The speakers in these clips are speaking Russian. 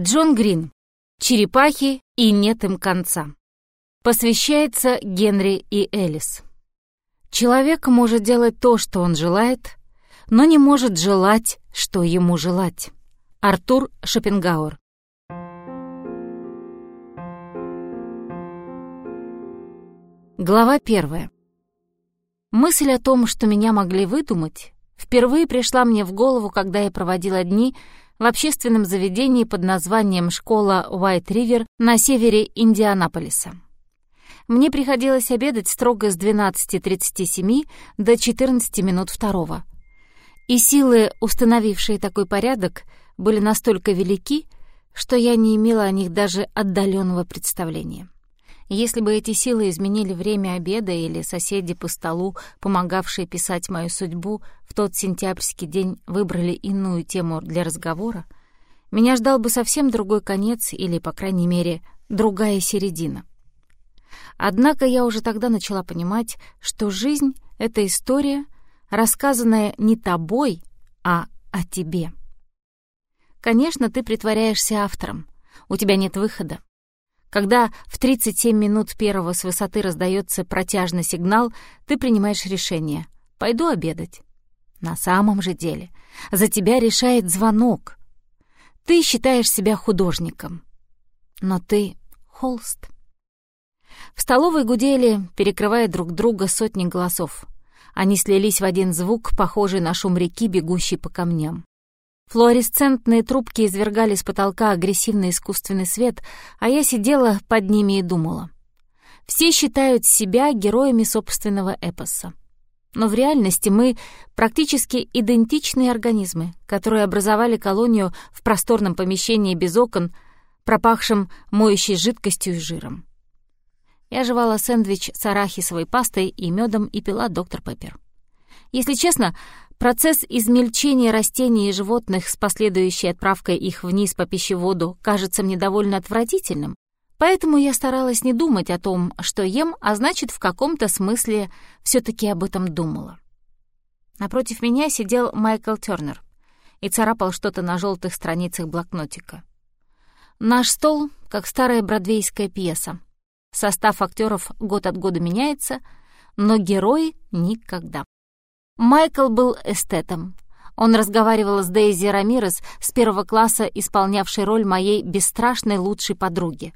Джон Грин. Черепахи и нет им конца. Посвящается Генри и Элис. Человек может делать то, что он желает, но не может желать, что ему желать. Артур Шопенгауэр. Глава первая. Мысль о том, что меня могли выдумать, впервые пришла мне в голову, когда я проводила дни в общественном заведении под названием «Школа Уайт-Ривер» на севере Индианаполиса. Мне приходилось обедать строго с 12.37 до 14 минут второго. И силы, установившие такой порядок, были настолько велики, что я не имела о них даже отдаленного представления. Если бы эти силы изменили время обеда или соседи по столу, помогавшие писать мою судьбу, в тот сентябрьский день выбрали иную тему для разговора, меня ждал бы совсем другой конец или, по крайней мере, другая середина. Однако я уже тогда начала понимать, что жизнь — это история, рассказанная не тобой, а о тебе. Конечно, ты притворяешься автором, у тебя нет выхода. Когда в 37 минут первого с высоты раздается протяжный сигнал, ты принимаешь решение «пойду обедать». На самом же деле за тебя решает звонок. Ты считаешь себя художником, но ты холст. В столовой гудели, перекрывая друг друга сотни голосов. Они слились в один звук, похожий на шум реки, бегущей по камням. Флуоресцентные трубки извергали с потолка агрессивный искусственный свет, а я сидела под ними и думала. Все считают себя героями собственного эпоса. Но в реальности мы практически идентичные организмы, которые образовали колонию в просторном помещении без окон, пропахшем моющей жидкостью и жиром. Я жевала сэндвич с арахисовой пастой и медом и пила доктор Пеппер. Если честно, Процесс измельчения растений и животных с последующей отправкой их вниз по пищеводу кажется мне довольно отвратительным, поэтому я старалась не думать о том, что ем, а значит, в каком-то смысле все таки об этом думала. Напротив меня сидел Майкл Тёрнер и царапал что-то на желтых страницах блокнотика. Наш стол, как старая бродвейская пьеса. Состав актеров год от года меняется, но герои — никогда. Майкл был эстетом. Он разговаривал с Дейзи Рамирес с первого класса, исполнявшей роль моей бесстрашной лучшей подруги.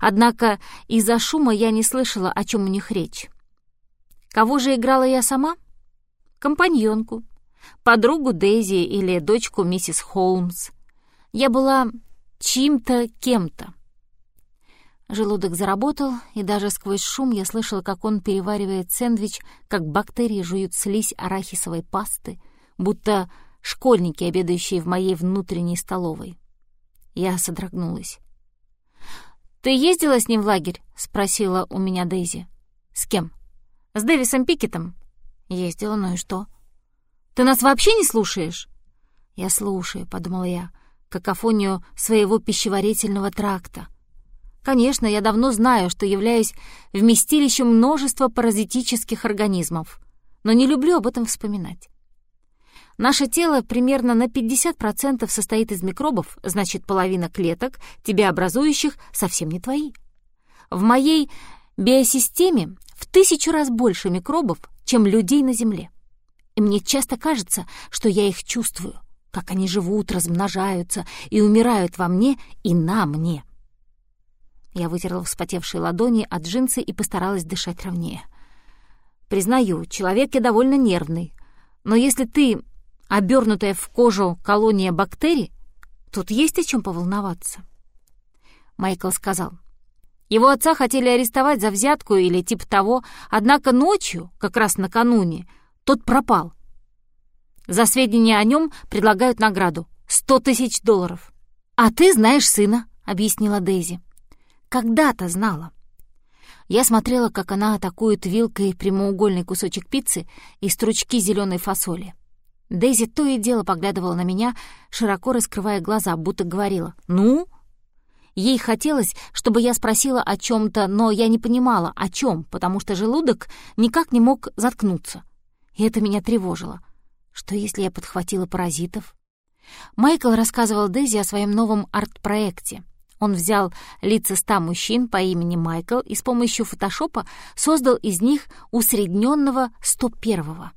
Однако из-за шума я не слышала, о чем у них речь. Кого же играла я сама? Компаньонку. Подругу Дейзи или дочку миссис Холмс. Я была чьим-то кем-то. Желудок заработал, и даже сквозь шум я слышала, как он переваривает сэндвич, как бактерии жуют слизь арахисовой пасты, будто школьники, обедающие в моей внутренней столовой. Я содрогнулась. «Ты ездила с ним в лагерь?» — спросила у меня Дейзи. «С кем?» «С Дэвисом Пикетом». «Ездила, ну и что?» «Ты нас вообще не слушаешь?» «Я слушаю», — подумала я, какофонию своего пищеварительного тракта — Конечно, я давно знаю, что являюсь вместилищем множества паразитических организмов, но не люблю об этом вспоминать. Наше тело примерно на 50% состоит из микробов, значит, половина клеток, тебя образующих, совсем не твои. В моей биосистеме в тысячу раз больше микробов, чем людей на Земле. И мне часто кажется, что я их чувствую, как они живут, размножаются и умирают во мне и на мне. Я вытерла вспотевшие ладони от джинсы и постаралась дышать ровнее. Признаю, человек я довольно нервный, но если ты обернутая в кожу колония бактерий, тут есть о чем поволноваться. Майкл сказал. Его отца хотели арестовать за взятку или типа того, однако ночью, как раз накануне, тот пропал. За сведения о нем предлагают награду — сто тысяч долларов. «А ты знаешь сына», — объяснила Дейзи. Когда-то знала. Я смотрела, как она атакует вилкой прямоугольный кусочек пиццы и стручки зеленой фасоли. Дейзи то и дело поглядывала на меня, широко раскрывая глаза, будто говорила «Ну?». Ей хотелось, чтобы я спросила о чем то но я не понимала, о чем, потому что желудок никак не мог заткнуться. И это меня тревожило. Что если я подхватила паразитов? Майкл рассказывал Дейзи о своем новом арт-проекте. Он взял лица ста мужчин по имени Майкл и с помощью фотошопа создал из них усредненного 101-го.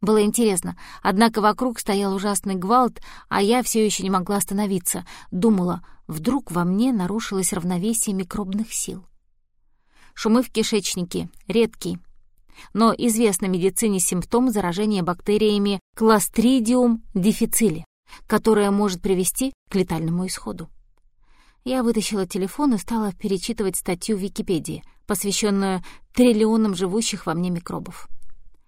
Было интересно, однако вокруг стоял ужасный гвалт, а я все еще не могла остановиться. Думала, вдруг во мне нарушилось равновесие микробных сил. Шумы в кишечнике — редкий, но известный медицине симптом заражения бактериями Clostridium difficile, которое может привести к летальному исходу. Я вытащила телефон и стала перечитывать статью в Википедии, посвященную триллионам живущих во мне микробов.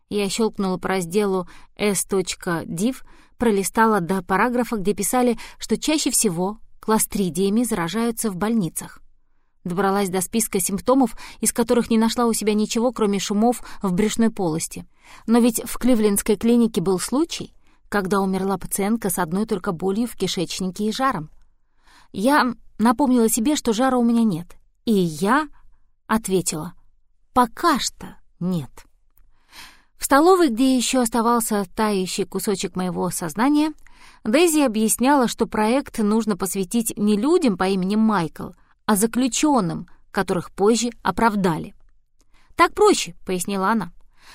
Я щелкнула по разделу s.div, пролистала до параграфа, где писали, что чаще всего кластридиями заражаются в больницах. Добралась до списка симптомов, из которых не нашла у себя ничего, кроме шумов в брюшной полости. Но ведь в Кливлендской клинике был случай, когда умерла пациентка с одной только болью в кишечнике и жаром. Я напомнила себе, что жара у меня нет. И я ответила, пока что нет. В столовой, где еще оставался тающий кусочек моего сознания, Дейзи объясняла, что проект нужно посвятить не людям по имени Майкл, а заключенным, которых позже оправдали. «Так проще», — пояснила она,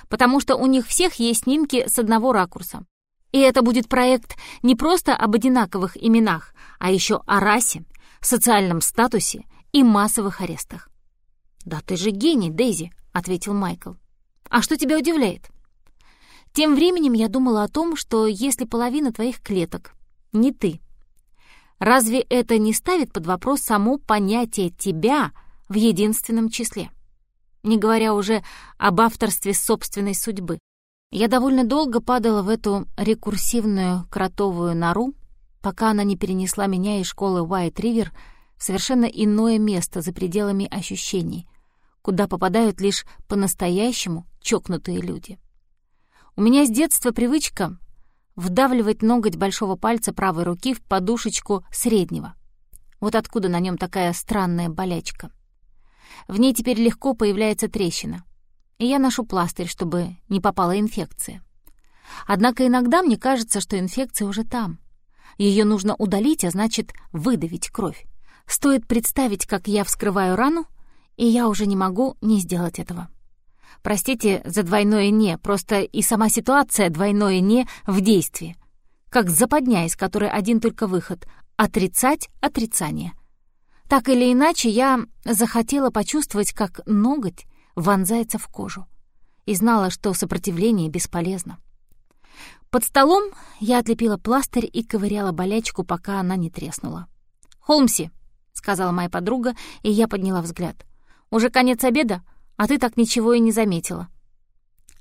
«потому что у них всех есть снимки с одного ракурса. И это будет проект не просто об одинаковых именах, а еще о расе, социальном статусе и массовых арестах. «Да ты же гений, Дейзи», — ответил Майкл. «А что тебя удивляет?» Тем временем я думала о том, что если половина твоих клеток не ты, разве это не ставит под вопрос само понятие «тебя» в единственном числе? Не говоря уже об авторстве собственной судьбы. Я довольно долго падала в эту рекурсивную кротовую нору, пока она не перенесла меня из школы Уайт-Ривер в совершенно иное место за пределами ощущений, куда попадают лишь по-настоящему чокнутые люди. У меня с детства привычка вдавливать ноготь большого пальца правой руки в подушечку среднего. Вот откуда на нем такая странная болячка. В ней теперь легко появляется трещина, и я ношу пластырь, чтобы не попала инфекция. Однако иногда мне кажется, что инфекция уже там. Ее нужно удалить, а значит, выдавить кровь. Стоит представить, как я вскрываю рану, и я уже не могу не сделать этого. Простите за двойное «не», просто и сама ситуация двойное «не» в действии. Как западня, из которой один только выход — отрицать отрицание. Так или иначе, я захотела почувствовать, как ноготь вонзается в кожу. И знала, что сопротивление бесполезно. Под столом я отлепила пластырь и ковыряла болячку, пока она не треснула. «Холмси», — сказала моя подруга, и я подняла взгляд. «Уже конец обеда? а ты так ничего и не заметила».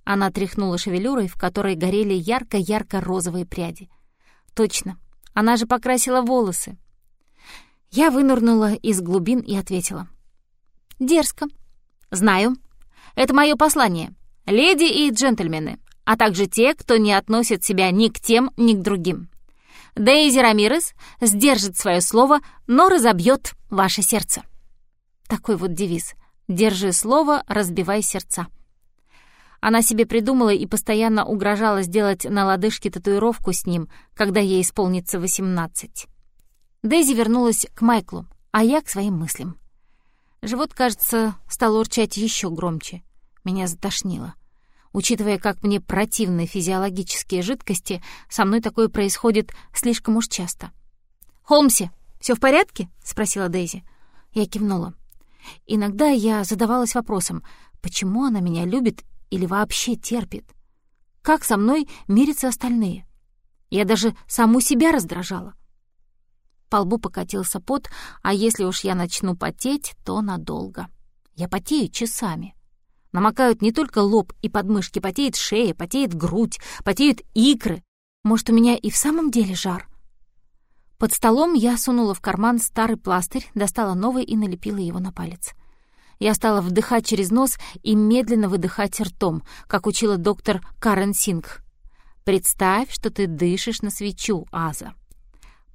Она тряхнула шевелюрой, в которой горели ярко-ярко-розовые пряди. «Точно, она же покрасила волосы». Я вынырнула из глубин и ответила. «Дерзко». «Знаю. Это мое послание. Леди и джентльмены, а также те, кто не относит себя ни к тем, ни к другим. Дейзи Рамирес сдержит свое слово, но разобьет ваше сердце». Такой вот девиз. Держи слово, разбивай сердца. Она себе придумала и постоянно угрожала сделать на лодыжке татуировку с ним, когда ей исполнится восемнадцать. Дейзи вернулась к Майклу, а я к своим мыслям. Живот, кажется, стал урчать еще громче. Меня затошнило. Учитывая, как мне противны физиологические жидкости, со мной такое происходит слишком уж часто. «Холмси, все в порядке?» — спросила Дейзи. Я кивнула. Иногда я задавалась вопросом, почему она меня любит или вообще терпит? Как со мной мирятся остальные? Я даже саму себя раздражала. По лбу покатился пот, а если уж я начну потеть, то надолго. Я потею часами. Намокают не только лоб и подмышки, потеет шея, потеет грудь, потеют икры. Может, у меня и в самом деле жар? Под столом я сунула в карман старый пластырь, достала новый и налепила его на палец. Я стала вдыхать через нос и медленно выдыхать ртом, как учила доктор Карен Сингх. «Представь, что ты дышишь на свечу, Аза.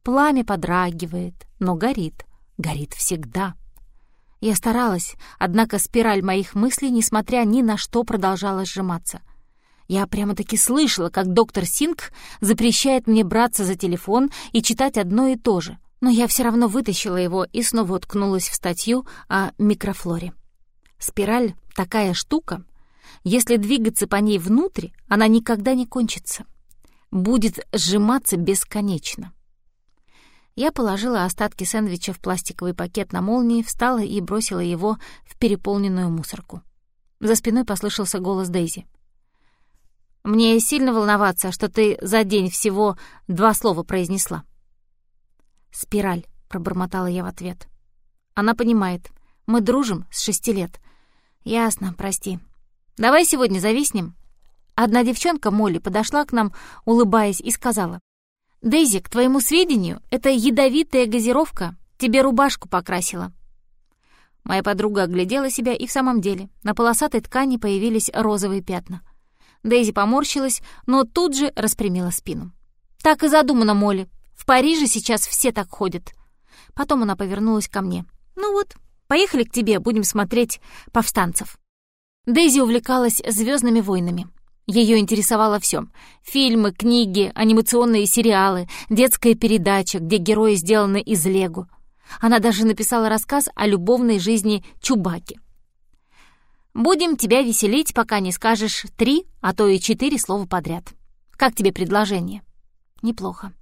Пламя подрагивает, но горит. Горит всегда». Я старалась, однако спираль моих мыслей, несмотря ни на что, продолжала сжиматься. Я прямо-таки слышала, как доктор Синг запрещает мне браться за телефон и читать одно и то же, но я все равно вытащила его и снова уткнулась в статью о микрофлоре. Спираль — такая штука. Если двигаться по ней внутрь, она никогда не кончится. Будет сжиматься бесконечно. Я положила остатки сэндвича в пластиковый пакет на молнии, встала и бросила его в переполненную мусорку. За спиной послышался голос Дейзи. «Мне сильно волноваться, что ты за день всего два слова произнесла». «Спираль», — пробормотала я в ответ. «Она понимает. Мы дружим с шести лет. «Ясно, прости. Давай сегодня зависнем». Одна девчонка, Молли, подошла к нам, улыбаясь, и сказала. «Дейзи, к твоему сведению, это ядовитая газировка тебе рубашку покрасила». Моя подруга оглядела себя, и в самом деле на полосатой ткани появились розовые пятна. Дейзи поморщилась, но тут же распрямила спину. «Так и задумано, Молли. В Париже сейчас все так ходят». Потом она повернулась ко мне. «Ну вот, Поехали к тебе, будем смотреть повстанцев». Дейзи увлекалась звездными войнами». Ее интересовало все: фильмы, книги, анимационные сериалы, детская передача, где герои сделаны из лего. Она даже написала рассказ о любовной жизни Чубаки. «Будем тебя веселить, пока не скажешь три, а то и четыре слова подряд. Как тебе предложение?» «Неплохо.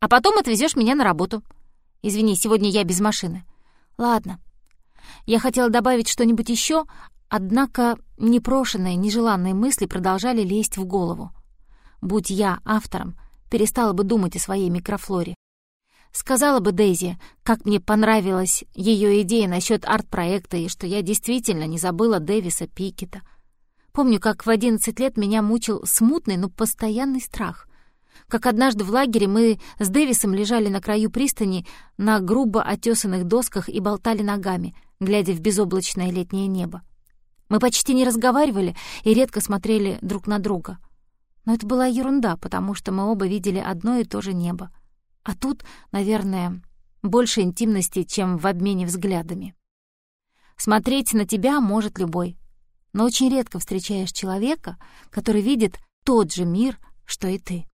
А потом отвезешь меня на работу. Извини, сегодня я без машины». «Ладно, я хотела добавить что-нибудь еще, однако непрошенные, нежеланные мысли продолжали лезть в голову. Будь я автором, перестала бы думать о своей микрофлоре. Сказала бы Дейзи, как мне понравилась ее идея насчет арт-проекта и что я действительно не забыла Дэвиса Пикета. Помню, как в одиннадцать лет меня мучил смутный, но постоянный страх. Как однажды в лагере мы с Дэвисом лежали на краю пристани на грубо отесанных досках и болтали ногами — глядя в безоблачное летнее небо. Мы почти не разговаривали и редко смотрели друг на друга. Но это была ерунда, потому что мы оба видели одно и то же небо. А тут, наверное, больше интимности, чем в обмене взглядами. Смотреть на тебя может любой, но очень редко встречаешь человека, который видит тот же мир, что и ты.